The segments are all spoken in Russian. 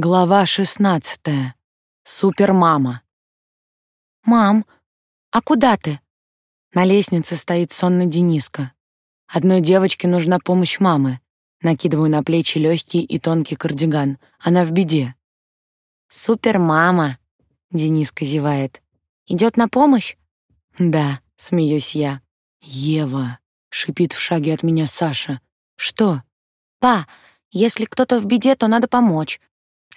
Глава шестнадцатая. Супермама. «Мам, а куда ты?» На лестнице стоит сонный Дениска. Одной девочке нужна помощь мамы. Накидываю на плечи легкий и тонкий кардиган. Она в беде. «Супермама», — Дениска зевает. «Идет на помощь?» «Да», — смеюсь я. «Ева», — шипит в шаге от меня Саша. «Что?» «Па, если кто-то в беде, то надо помочь.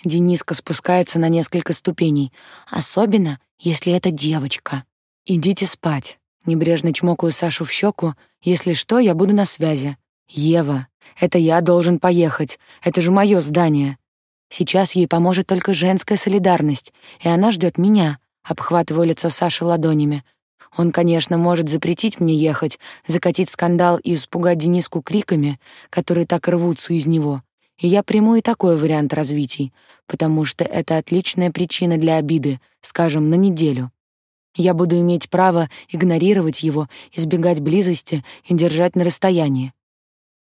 Дениска спускается на несколько ступеней. Особенно, если это девочка. «Идите спать». Небрежно чмокаю Сашу в щеку. «Если что, я буду на связи». «Ева, это я должен поехать. Это же мое здание». Сейчас ей поможет только женская солидарность, и она ждет меня, обхватываю лицо Саши ладонями. Он, конечно, может запретить мне ехать, закатить скандал и испугать Дениску криками, которые так рвутся из него. И я приму и такой вариант развитий, потому что это отличная причина для обиды, скажем, на неделю. Я буду иметь право игнорировать его, избегать близости и держать на расстоянии.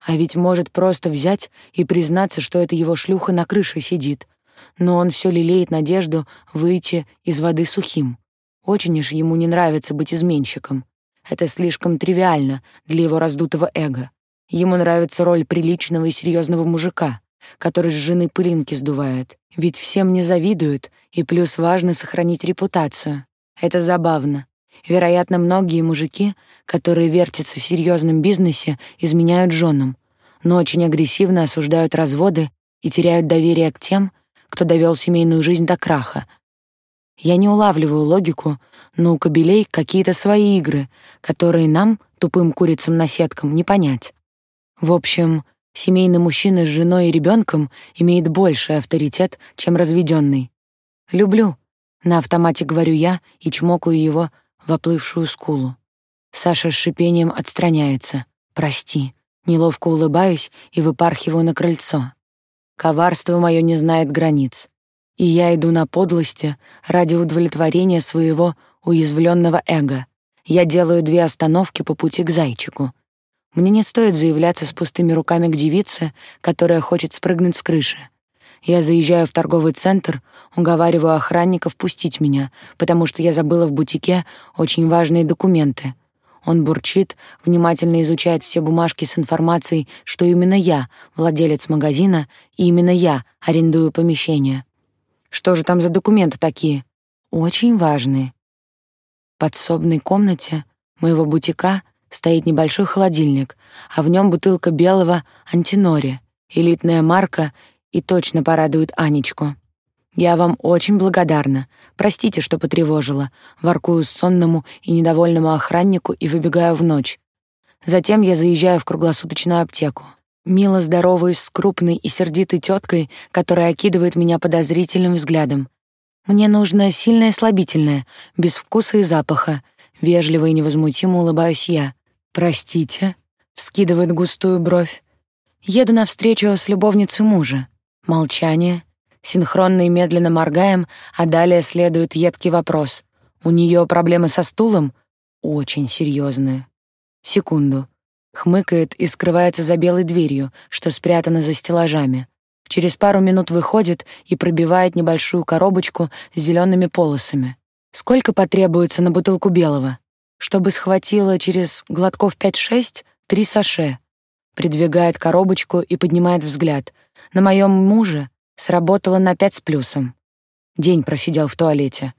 А ведь может просто взять и признаться, что это его шлюха на крыше сидит. Но он все лелеет надежду выйти из воды сухим. Очень уж ему не нравится быть изменщиком. Это слишком тривиально для его раздутого эго. Ему нравится роль приличного и серьезного мужика, который с жены пылинки сдувает. Ведь всем не завидуют, и плюс важно сохранить репутацию. Это забавно. Вероятно, многие мужики, которые вертятся в серьезном бизнесе, изменяют женам, но очень агрессивно осуждают разводы и теряют доверие к тем, кто довел семейную жизнь до краха. Я не улавливаю логику, но у кобелей какие-то свои игры, которые нам, тупым курицам-наседкам, не понять. В общем, семейный мужчина с женой и ребенком имеет больший авторитет, чем разведенный. Люблю. На автомате говорю я и чмокаю его в оплывшую скулу. Саша с шипением отстраняется. «Прости». Неловко улыбаюсь и выпархиваю на крыльцо. Коварство мое не знает границ. И я иду на подлости ради удовлетворения своего уязвленного эго. Я делаю две остановки по пути к зайчику — мне не стоит заявляться с пустыми руками к девице, которая хочет спрыгнуть с крыши. Я заезжаю в торговый центр, уговариваю охранников пустить меня, потому что я забыла в бутике очень важные документы. Он бурчит, внимательно изучает все бумажки с информацией, что именно я владелец магазина и именно я арендую помещение. Что же там за документы такие? Очень важные. В подсобной комнате моего бутика стоит небольшой холодильник, а в нем бутылка белого антинори, элитная марка и точно порадует Анечку. Я вам очень благодарна. Простите, что потревожила. Воркую сонному и недовольному охраннику и выбегаю в ночь. Затем я заезжаю в круглосуточную аптеку. Мило здороваюсь с крупной и сердитой теткой, которая окидывает меня подозрительным взглядом. Мне нужно сильное слабительное, без вкуса и запаха. Вежливо и невозмутимо улыбаюсь я. «Простите», — вскидывает густую бровь. Еду навстречу с любовницей мужа. Молчание. Синхронно и медленно моргаем, а далее следует едкий вопрос. У нее проблемы со стулом? Очень серьезные. Секунду. Хмыкает и скрывается за белой дверью, что спрятана за стеллажами. Через пару минут выходит и пробивает небольшую коробочку с зелеными полосами. Сколько потребуется на бутылку белого? Чтобы схватила через глотков пять-шесть три саше. Придвигает коробочку и поднимает взгляд. На моем муже сработало на пять с плюсом. День просидел в туалете.